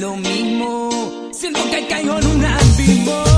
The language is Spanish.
lo mismo. Siento que caigo en un abismo.